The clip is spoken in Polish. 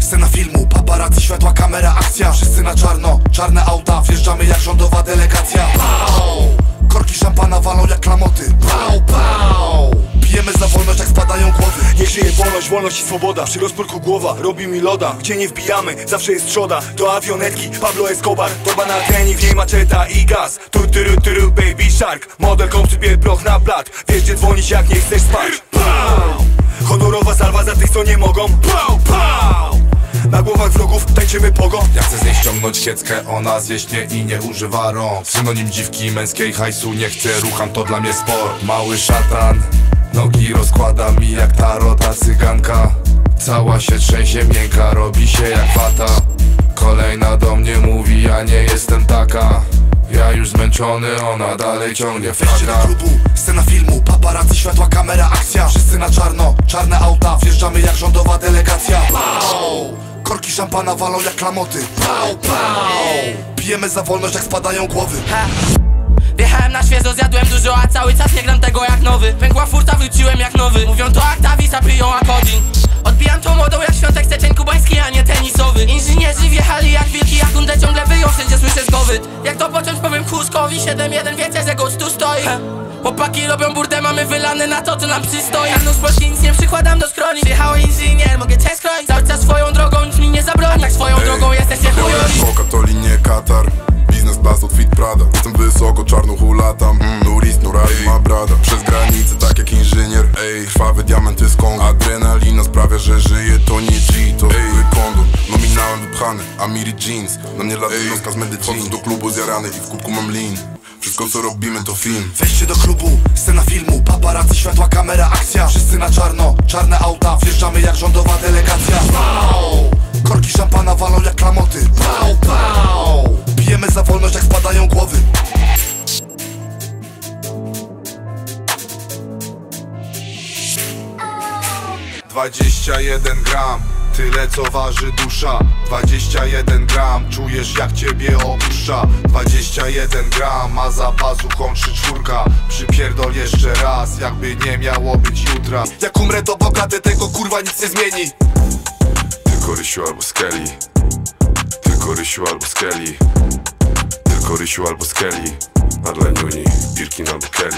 Scena filmu, paparazzi, światła, kamera, akcja. Wszyscy na czarno, czarne auta Wjeżdżamy jak rządowa delegacja. Pau! Korki szampana walą jak klamoty. Pau, pau! Pijemy za wolność jak spadają głowy. Niech żyje wolność, wolność i swoboda. Przy rozporku głowa, robi mi loda. Gdzie nie wbijamy, zawsze jest trzoda. To awionetki, Pablo Escobar. Torba na treni, w niej maczeta i gaz. Tu tyru tyru baby shark. Model sypie proch na blat Wiesz gdzie dzwonić jak nie chcesz spać. Pau! Honorowa salwa za tych co nie mogą. Pau, pau! Na głowach wrogów tańczymy pogo. Ja chcę z niej ściągnąć sieckę, ona zjeść i nie używa rąk. Synonim dziwki męskiej hajsu nie chcę, rucham to dla mnie sport. Mały szatan, nogi rozkłada mi jak tarota cyganka. Cała się trzęsie miękka, robi się jak wata Kolejna do mnie mówi, ja nie jestem taka. Ja już zmęczony, ona dalej ciągnie Wejście do klubu, scena filmu, paparazzi, światła, kamera, akcja. Wszyscy na czarno, czarne auta, wjeżdżamy jak szampana walą jak klamoty. Pau, pau! Pijemy za wolność jak spadają głowy. Ha. Wjechałem na świeżo, zjadłem dużo, a cały czas nie gram tego jak nowy. Pękła furta, wróciłem jak nowy. Mówią to Actavis, a piją Akodin. Odbijam tą modą jak świątek steczeń kubański, a nie tenisowy. Inżynierzy wjechali jak wilki, jak kundę ciągle wyją, wszędzie słyszę zgowyt. Jak to począć powiem Kuskowi 7-1, wiecie, że gość tu stoi. Ha. Chłopaki robią burdę, mamy wylane na to, co nam przystoi. Ja nóż polski nic nie przykładam do skroni. Wjechał inżynier, drogą jesteście chujowi Foka to linie Katar. Biznes class od Fit Prada. Jestem wysoko, czarną hulatam mm, Nuris, Nurali, ma brada. Przez granicę tak jak inżynier. Ej, krwawy diament jest Kong Adrenalina sprawia, że żyje to nie G To zwykły kondom. Nominałem wypchany Amiri jeans. Na mnie latynoska z medycyny. Wchodząc do klubu zjarany i w kubku mam lean Wszystko co robimy to film. Wejście do klubu, scena filmu, paparazzi, światła, kamera, 21 gram Tyle co waży dusza. 21 gram Czujesz jak ciebie opuszcza. 21 gram A za pazuchą trzy czwórka. Przypierdol jeszcze raz Jakby nie miało być jutra. Jak umrę to bogaty tego kurwa nic nie zmieni. Tylko Rysiu albo Skelly. Tylko Rysiu albo Skelly. Tylko Rysiu albo Skelly. Marleniuni, Birkin albo Kelly.